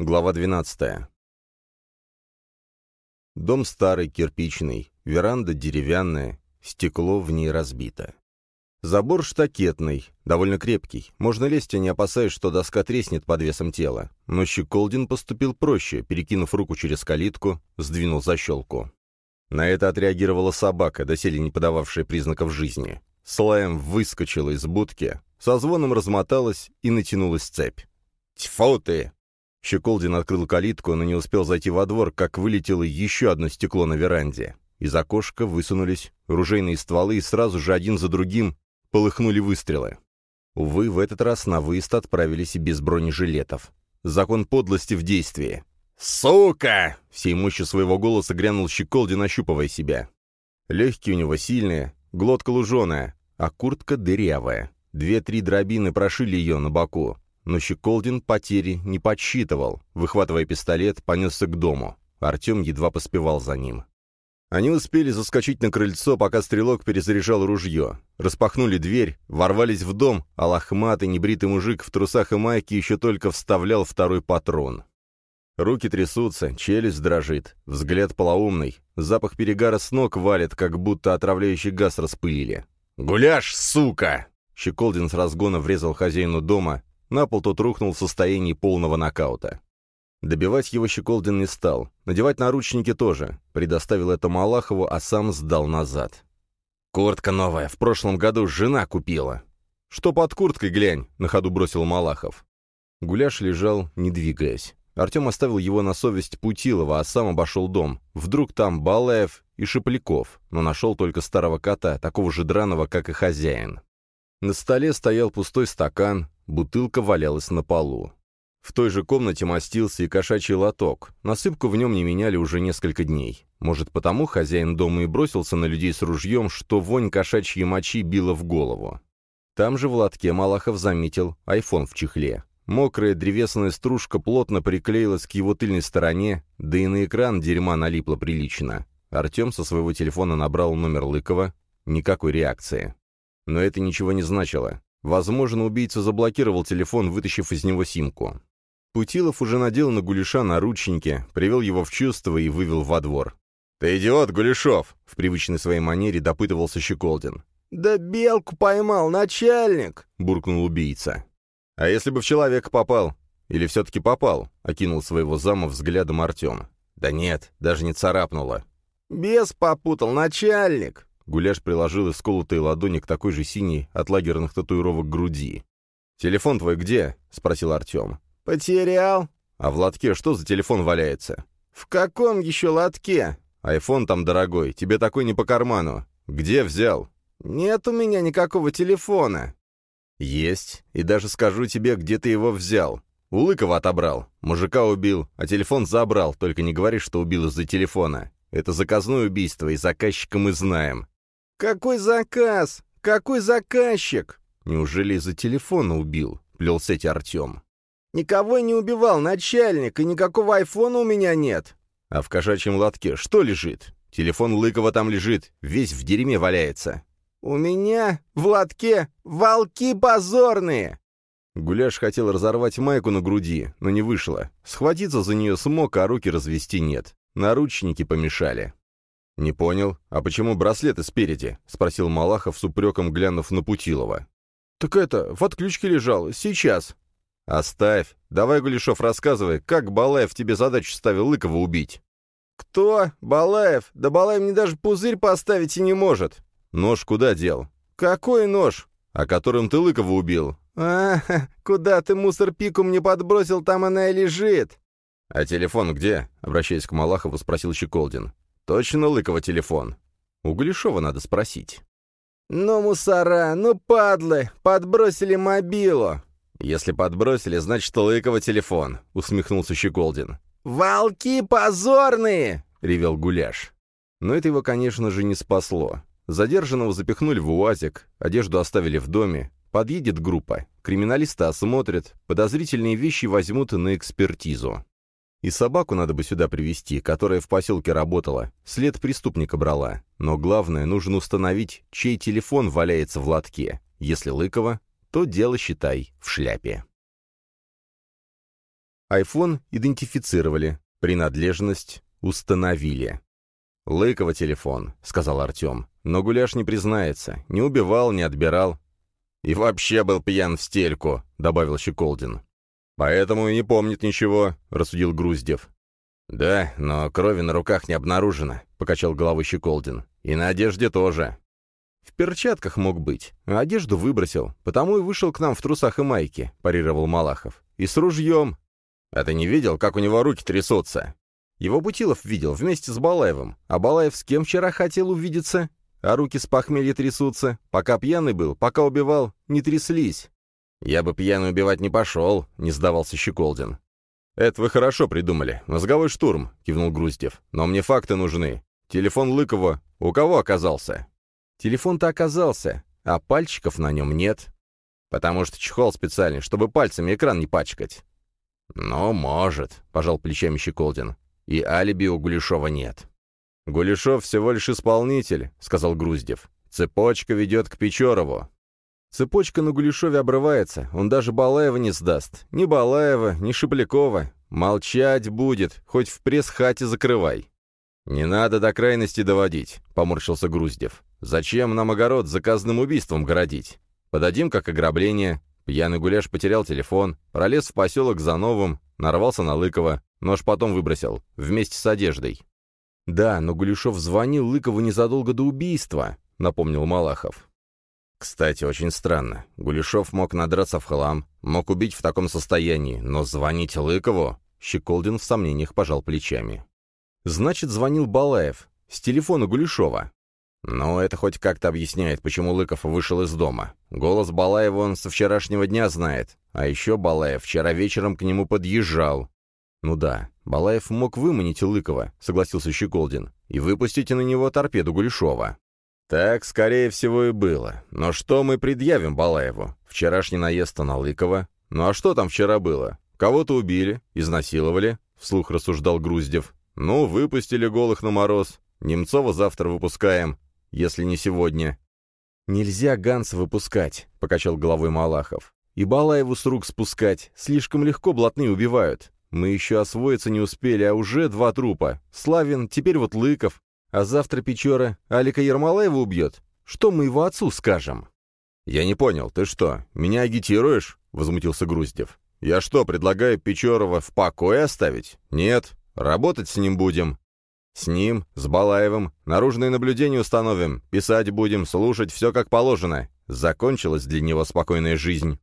Глава 12. Дом старый, кирпичный, веранда деревянная, стекло в ней разбито. Забор штакетный, довольно крепкий, можно лезть, а не опасаясь, что доска треснет под весом тела. Но Щеколдин поступил проще, перекинув руку через калитку, сдвинул защелку. На это отреагировала собака, доселе не подававшая признаков жизни. Слайм выскочила из будки, со звоном размоталась и натянулась цепь. «Тьфу ты!» Щеколдин открыл калитку, но не успел зайти во двор, как вылетело еще одно стекло на веранде. Из окошка высунулись ружейные стволы, и сразу же один за другим полыхнули выстрелы. Увы, в этот раз на выезд отправились и без бронежилетов. Закон подлости в действии. «Сука!» — всей мощью своего голоса грянул Щеколдин, ощупывая себя. Легкие у него сильные, глотка луженая, а куртка дырявая. Две-три дробины прошили ее на боку. Но Щеколдин потери не подсчитывал. Выхватывая пистолет, понесся к дому. Артем едва поспевал за ним. Они успели заскочить на крыльцо, пока стрелок перезаряжал ружье. Распахнули дверь, ворвались в дом, а лохматый небритый мужик в трусах и майке еще только вставлял второй патрон. Руки трясутся, челюсть дрожит, взгляд полоумный, запах перегара с ног валит, как будто отравляющий газ распылили. «Гуляш, сука!» Щеколдин с разгона врезал хозяину дома, на пол тот рухнул в состоянии полного нокаута. Добивать его Щеколдин не стал, надевать наручники тоже, предоставил это Малахову, а сам сдал назад. «Куртка новая, в прошлом году жена купила». «Что под курткой, глянь?» — на ходу бросил Малахов. Гуляш лежал, не двигаясь. Артем оставил его на совесть Путилова, а сам обошел дом. Вдруг там Балаев и Шиполяков, но нашел только старого кота, такого же драного, как и хозяин. На столе стоял пустой стакан, бутылка валялась на полу. В той же комнате мастился и кошачий лоток. Насыпку в нем не меняли уже несколько дней. Может, потому хозяин дома и бросился на людей с ружьем, что вонь кошачьей мочи била в голову. Там же в лотке Малахов заметил айфон в чехле. Мокрая древесная стружка плотно приклеилась к его тыльной стороне, да и на экран дерьма налипло прилично. Артем со своего телефона набрал номер Лыкова. Никакой реакции. Но это ничего не значило. Возможно, убийца заблокировал телефон, вытащив из него симку. Путилов уже надел на Гулеша наручники, привел его в чувство и вывел во двор. «Ты идиот, Гулешов!» — в привычной своей манере допытывался Щеколдин. «Да белку поймал, начальник!» — буркнул убийца. «А если бы в человека попал? Или все-таки попал?» — окинул своего зама взглядом Артем. «Да нет, даже не царапнуло». «Бес попутал, начальник!» Гуляш приложил исколотые ладони к такой же синей от лагерных татуировок груди. «Телефон твой где?» — спросил Артем. «Потерял». «А в лотке что за телефон валяется?» «В каком еще лотке?» «Айфон там дорогой, тебе такой не по карману. Где взял?» «Нет у меня никакого телефона». «Есть. И даже скажу тебе, где ты его взял. У Лыкова отобрал. Мужика убил, а телефон забрал, только не говори, что убил из-за телефона. Это заказное убийство, и заказчика мы знаем». «Какой заказ? Какой заказчик?» «Неужели из-за телефона убил?» — плел сеть Артем. «Никого не убивал, начальник, и никакого айфона у меня нет». «А в кошачьем лотке что лежит? Телефон Лыкова там лежит, весь в дерьме валяется». «У меня в лотке волки позорные!» Гуляш хотел разорвать майку на груди, но не вышло. Схватиться за нее смог, а руки развести нет. Наручники помешали. «Не понял. А почему браслеты спереди?» — спросил Малахов с упреком, глянув на Путилова. «Так это, в отключке лежал. Сейчас». «Оставь. Давай, Гулешов, рассказывай, как Балаев тебе задачу ставил Лыкова убить?» «Кто? Балаев? Да Балаев мне даже пузырь поставить и не может». «Нож куда дел?» «Какой нож?» «А которым ты Лыкова убил?» «А, куда ты мусор пику мне подбросил, там она и лежит». «А телефон где?» — обращаясь к Малахову, спросил Щеколдин. «Точно Лыкова телефон?» «У Гулешова надо спросить». «Ну, мусора, ну, падлы, подбросили мобилу». «Если подбросили, значит, Лыкова телефон», — усмехнулся Щеколдин. «Волки позорные!» — ревел Гуляш. Но это его, конечно же, не спасло. Задержанного запихнули в УАЗик, одежду оставили в доме. Подъедет группа, криминалисты осмотрят, подозрительные вещи возьмут на экспертизу. И собаку надо бы сюда привести, которая в поселке работала, след преступника брала. Но главное, нужно установить, чей телефон валяется в лотке. Если Лыкова, то дело, считай, в шляпе. Айфон идентифицировали, принадлежность установили. «Лыкова телефон», — сказал Артем. Но Гуляш не признается, не убивал, не отбирал. «И вообще был пьян в стельку», — добавил Щеколдин. «Поэтому и не помнит ничего», — рассудил Груздев. «Да, но крови на руках не обнаружено», — покачал головой Щеколдин. «И на одежде тоже». «В перчатках мог быть, а одежду выбросил, потому и вышел к нам в трусах и майке», — парировал Малахов. «И с ружьем». «А ты не видел, как у него руки трясутся?» Его Бутилов видел вместе с Балаевым. А Балаев с кем вчера хотел увидеться? А руки с похмелья трясутся. Пока пьяный был, пока убивал, не тряслись. «Я бы пьяный убивать не пошел», — не сдавался Щеколдин. «Это вы хорошо придумали. Мозговой штурм», — кивнул Груздев. «Но мне факты нужны. Телефон Лыкова у кого оказался?» «Телефон-то оказался, а пальчиков на нем нет. Потому что чехол специальный, чтобы пальцами экран не пачкать». «Ну, может», — пожал плечами Щеколдин и алиби у Гулешова нет. «Гулешов всего лишь исполнитель», — сказал Груздев. «Цепочка ведет к Печорову». Цепочка на Гулешове обрывается, он даже Балаева не сдаст. Ни Балаева, ни Шиплякова. Молчать будет, хоть в пресс-хате закрывай. «Не надо до крайности доводить», — поморщился Груздев. «Зачем нам огород заказным убийством городить? Подадим как ограбление. Пьяный гуляш потерял телефон, пролез в поселок за новым, нарвался на Лыкова. Нож потом выбросил, вместе с одеждой. «Да, но Гулешов звонил Лыкову незадолго до убийства», — напомнил Малахов. Кстати, очень странно. Гулешов мог надраться в хлам, мог убить в таком состоянии, но звонить Лыкову... Щеколдин в сомнениях пожал плечами. Значит, звонил Балаев. С телефона Гулешова. Но это хоть как-то объясняет, почему Лыков вышел из дома. Голос Балаева он со вчерашнего дня знает. А еще Балаев вчера вечером к нему подъезжал. «Ну да, Балаев мог выманить Лыкова», — согласился Щеколдин, «и выпустить на него торпеду Гулешова». «Так, скорее всего, и было. Но что мы предъявим Балаеву? Вчерашний наезд на Лыкова? Ну а что там вчера было? Кого-то убили, изнасиловали?» — вслух рассуждал Груздев. «Ну, выпустили голых на мороз. Немцова завтра выпускаем, если не сегодня». «Нельзя Ганса выпускать», — покачал головой Малахов. «И Балаеву с рук спускать. Слишком легко блатные убивают. Мы еще освоиться не успели, а уже два трупа. Славин, теперь вот Лыков. А завтра Печора Алика Ермолаева убьет. Что мы его отцу скажем?» «Я не понял, ты что, меня агитируешь?» — возмутился Груздев. «Я что, предлагаю Печорова в покое оставить? Нет, работать с ним будем». «С ним, с Балаевым, наружное наблюдение установим, писать будем, слушать все как положено. Закончилась для него спокойная жизнь».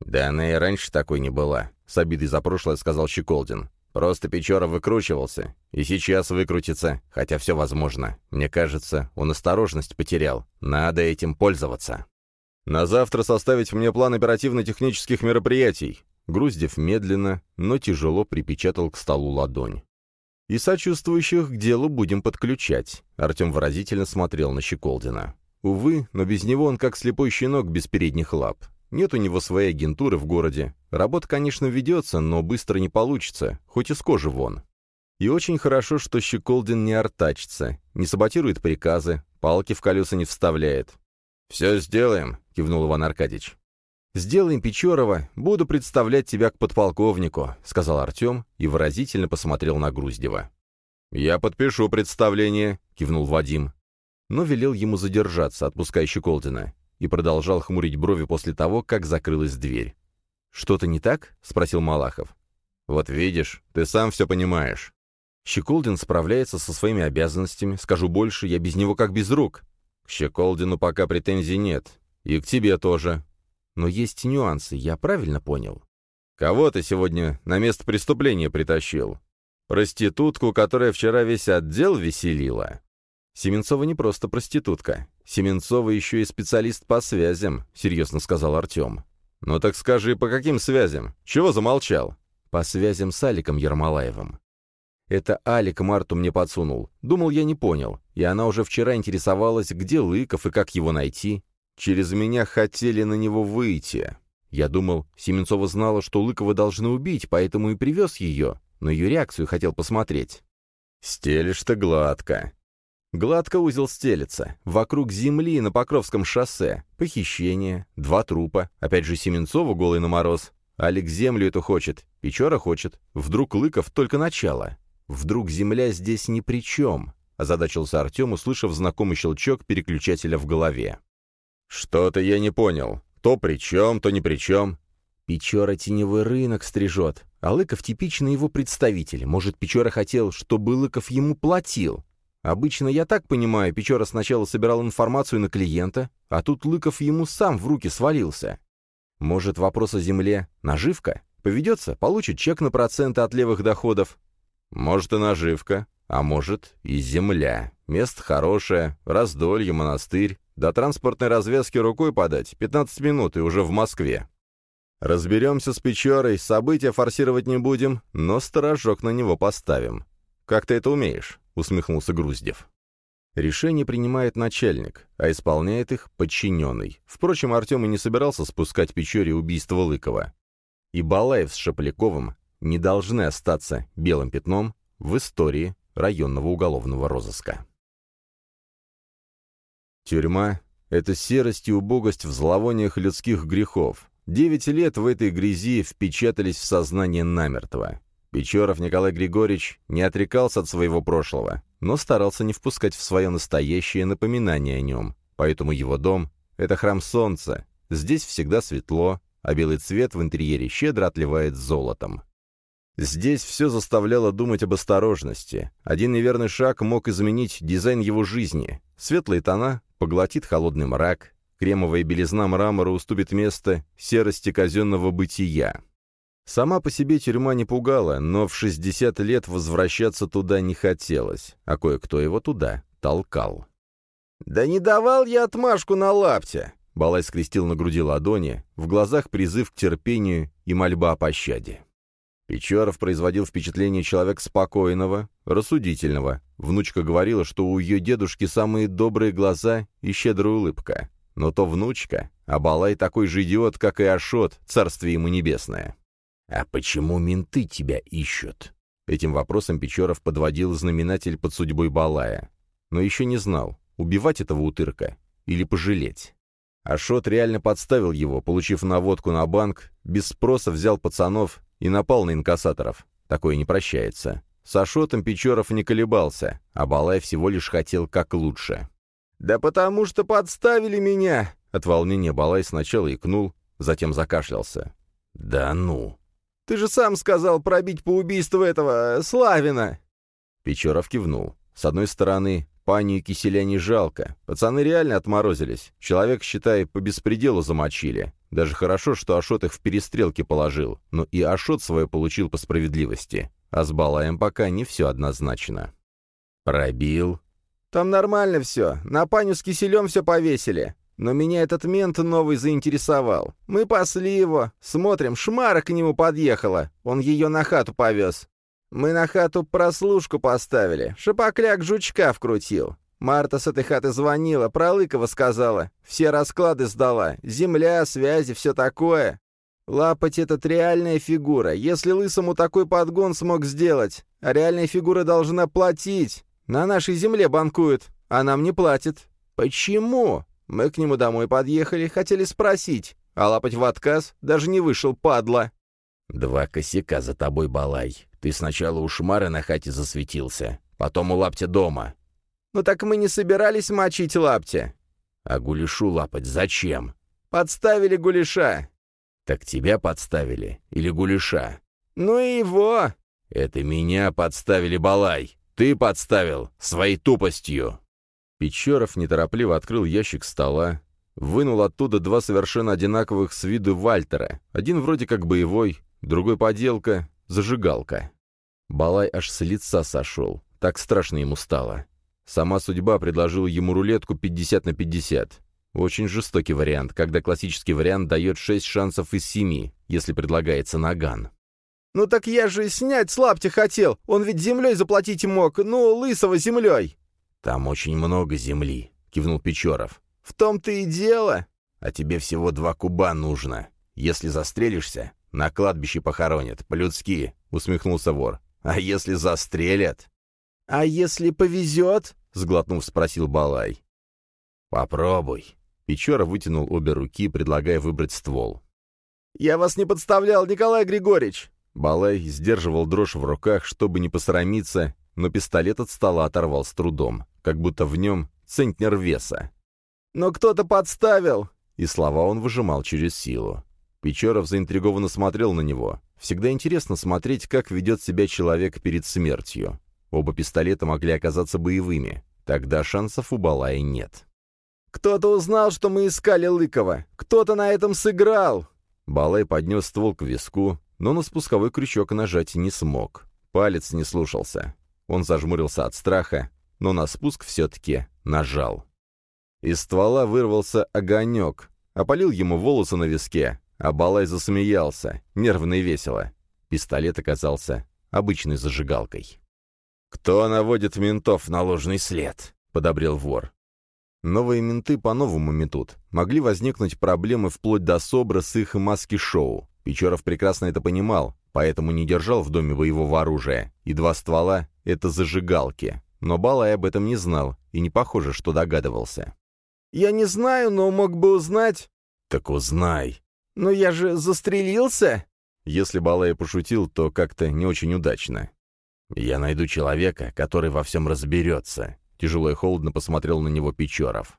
«Да она и раньше такой не была», — с обидой за прошлое сказал Щеколдин. «Просто Печоров выкручивался. И сейчас выкрутится, хотя все возможно. Мне кажется, он осторожность потерял. Надо этим пользоваться». «На завтра составить мне план оперативно-технических мероприятий». Груздев медленно, но тяжело припечатал к столу ладонь. «И сочувствующих к делу будем подключать», — Артем выразительно смотрел на Щеколдина. Увы, но без него он как слепой щенок без передних лап. Нет у него своей агентуры в городе. Работа, конечно, ведется, но быстро не получится, хоть из кожи вон. И очень хорошо, что Щеколдин не артачится, не саботирует приказы, палки в колеса не вставляет. «Все сделаем», — кивнул Иван Аркадьевич. «Сделаем, Печорова, буду представлять тебя к подполковнику», — сказал Артем и выразительно посмотрел на Груздева. «Я подпишу представление», — кивнул Вадим. Но велел ему задержаться, отпуская Щеколдина и продолжал хмурить брови после того, как закрылась дверь. «Что-то не так?» — спросил Малахов. «Вот видишь, ты сам все понимаешь». Щеколдин справляется со своими обязанностями. Скажу больше, я без него как без рук. К Щеколдину пока претензий нет. И к тебе тоже. Но есть нюансы, я правильно понял? Кого ты сегодня на место преступления притащил? Проститутку, которая вчера весь отдел веселила? Семенцова не просто проститутка. Семенцова еще и специалист по связям», — серьезно сказал Артем. «Ну так скажи, по каким связям? Чего замолчал?» «По связям с Аликом Ермолаевым». Это Алик Марту мне подсунул. Думал, я не понял. И она уже вчера интересовалась, где Лыков и как его найти. Через меня хотели на него выйти. Я думал, Семенцова знала, что Лыкова должны убить, поэтому и привез ее. Но ее реакцию хотел посмотреть. «Стелишь-то гладко», Гладко узел стелется. Вокруг земли на Покровском шоссе. Похищение. Два трупа. Опять же Семенцова голый на мороз. Алик землю эту хочет, Печора хочет. Вдруг Лыков только начало. Вдруг земля здесь ни при чем, озадачился Артем, услышав знакомый щелчок переключателя в голове. «Что-то я не понял. То при чем, то ни при чем». Печора теневой рынок стрижет, а Лыков типичный его представитель. Может, Печора хотел, чтобы Лыков ему платил. Обычно я так понимаю, Печора сначала собирал информацию на клиента, а тут Лыков ему сам в руки свалился. Может, вопрос о земле — наживка? Поведется, получит чек на проценты от левых доходов. Может, и наживка, а может, и земля. Место хорошее, раздолье, монастырь. До транспортной развязки рукой подать, 15 минут и уже в Москве. Разберемся с Печорой, события форсировать не будем, но сторожок на него поставим. Как ты это умеешь? — усмехнулся Груздев. Решение принимает начальник, а исполняет их подчиненный. Впрочем, Артем и не собирался спускать Печоре убийство Лыкова. И Балаев с Шапляковым не должны остаться белым пятном в истории районного уголовного розыска. Тюрьма — это серость и убогость в зловониях людских грехов. Девять лет в этой грязи впечатались в сознание намертво. Печоров Николай Григорьевич не отрекался от своего прошлого, но старался не впускать в свое настоящее напоминание о нем. Поэтому его дом — это храм солнца. Здесь всегда светло, а белый цвет в интерьере щедро отливает золотом. Здесь все заставляло думать об осторожности. Один неверный шаг мог изменить дизайн его жизни. Светлые тона поглотит холодный мрак, кремовая белизна мрамора уступит место серости казенного бытия. Сама по себе тюрьма не пугала, но в 60 лет возвращаться туда не хотелось, а кое-кто его туда толкал. «Да не давал я отмашку на лапте!» Балай скрестил на груди ладони, в глазах призыв к терпению и мольба о пощаде. Печоров производил впечатление человека спокойного, рассудительного. Внучка говорила, что у ее дедушки самые добрые глаза и щедрая улыбка. Но то внучка, а Балай такой же идиот, как и Ашот, царствие ему небесное. «А почему менты тебя ищут?» Этим вопросом Печоров подводил знаменатель под судьбой Балая. Но еще не знал, убивать этого утырка или пожалеть. Ашот реально подставил его, получив наводку на банк, без спроса взял пацанов и напал на инкассаторов. Такое не прощается. С Ашотом Печоров не колебался, а Балай всего лишь хотел как лучше. «Да потому что подставили меня!» От волнения Балай сначала икнул, затем закашлялся. «Да ну!» Ты же сам сказал пробить по убийству этого э, Славина!» Печоров кивнул. С одной стороны, панию киселя не жалко. Пацаны реально отморозились. Человек, считай, по беспределу замочили. Даже хорошо, что Ашот их в перестрелке положил. Но и Ашот свое получил по справедливости. А с Балаем пока не все однозначно. «Пробил?» «Там нормально все. На паню с киселем все повесили. Но меня этот мент новый заинтересовал. Мы пасли его. Смотрим, шмара к нему подъехала. Он ее на хату повез. Мы на хату прослушку поставили. Шапокляк жучка вкрутил. Марта с этой хаты звонила, про Лыкова сказала. Все расклады сдала. Земля, связи, все такое. Лапоть — этот реальная фигура. Если Лысому такой подгон смог сделать, а реальная фигура должна платить. На нашей земле банкуют, а нам не платит. Почему? Мы к нему домой подъехали, хотели спросить, а лапать в отказ даже не вышел, падла. «Два косяка за тобой, Балай. Ты сначала у Шмара на хате засветился, потом у Лаптя дома». «Ну так мы не собирались мочить Лаптя». «А Гулешу лапать зачем?» «Подставили Гулеша». «Так тебя подставили? Или Гулеша?» «Ну и его!» «Это меня подставили, Балай! Ты подставил своей тупостью!» Печоров неторопливо открыл ящик стола, вынул оттуда два совершенно одинаковых с виду Вальтера. Один вроде как боевой, другой поделка, зажигалка. Балай аж с лица сошел. Так страшно ему стало. Сама судьба предложила ему рулетку 50 на 50. Очень жестокий вариант, когда классический вариант дает 6 шансов из 7, если предлагается наган. «Ну так я же снять с лапти хотел, он ведь землей заплатить мог, ну, лысого землей!» «Там очень много земли», — кивнул Печоров. «В том-то и дело. А тебе всего два куба нужно. Если застрелишься, на кладбище похоронят, по-людски», — усмехнулся вор. «А если застрелят?» «А если повезет?» — сглотнув, спросил Балай. «Попробуй». Печоров вытянул обе руки, предлагая выбрать ствол. «Я вас не подставлял, Николай Григорьевич!» Балай сдерживал дрожь в руках, чтобы не посрамиться, но пистолет от стола оторвал с трудом, как будто в нем центнер веса. «Но кто-то подставил!» И слова он выжимал через силу. Печоров заинтригованно смотрел на него. Всегда интересно смотреть, как ведет себя человек перед смертью. Оба пистолета могли оказаться боевыми. Тогда шансов у Балая нет. «Кто-то узнал, что мы искали Лыкова! Кто-то на этом сыграл!» Балай поднес ствол к виску, но на спусковой крючок нажать не смог. Палец не слушался. Он зажмурился от страха, но на спуск все-таки нажал. Из ствола вырвался огонек, опалил ему волосы на виске, а Балай засмеялся, нервно и весело. Пистолет оказался обычной зажигалкой. «Кто наводит ментов на ложный след?» — подобрел вор. Новые менты по-новому метут. Могли возникнуть проблемы вплоть до СОБРа с их маски-шоу. Печоров прекрасно это понимал, поэтому не держал в доме боевого оружия. И два ствола — это зажигалки. Но Балай об этом не знал, и не похоже, что догадывался. «Я не знаю, но мог бы узнать». «Так узнай». «Но я же застрелился». Если Балай пошутил, то как-то не очень удачно. «Я найду человека, который во всем разберется», Тяжело и холодно посмотрел на него Печоров.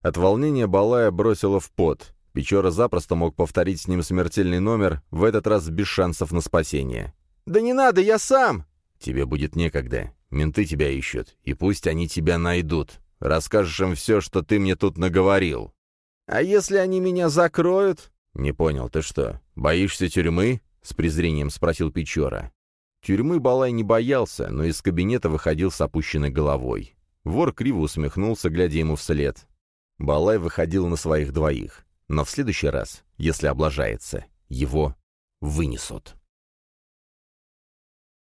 От волнения Балая бросила в пот. Печора запросто мог повторить с ним смертельный номер, в этот раз без шансов на спасение. «Да не надо, я сам!» «Тебе будет некогда. Менты тебя ищут, и пусть они тебя найдут. Расскажешь им все, что ты мне тут наговорил». «А если они меня закроют?» «Не понял, ты что, боишься тюрьмы?» — с презрением спросил Печора. Тюрьмы Балай не боялся, но из кабинета выходил с опущенной головой. Вор криво усмехнулся, глядя ему вслед. Балай выходил на своих двоих. Но в следующий раз, если облажается, его вынесут.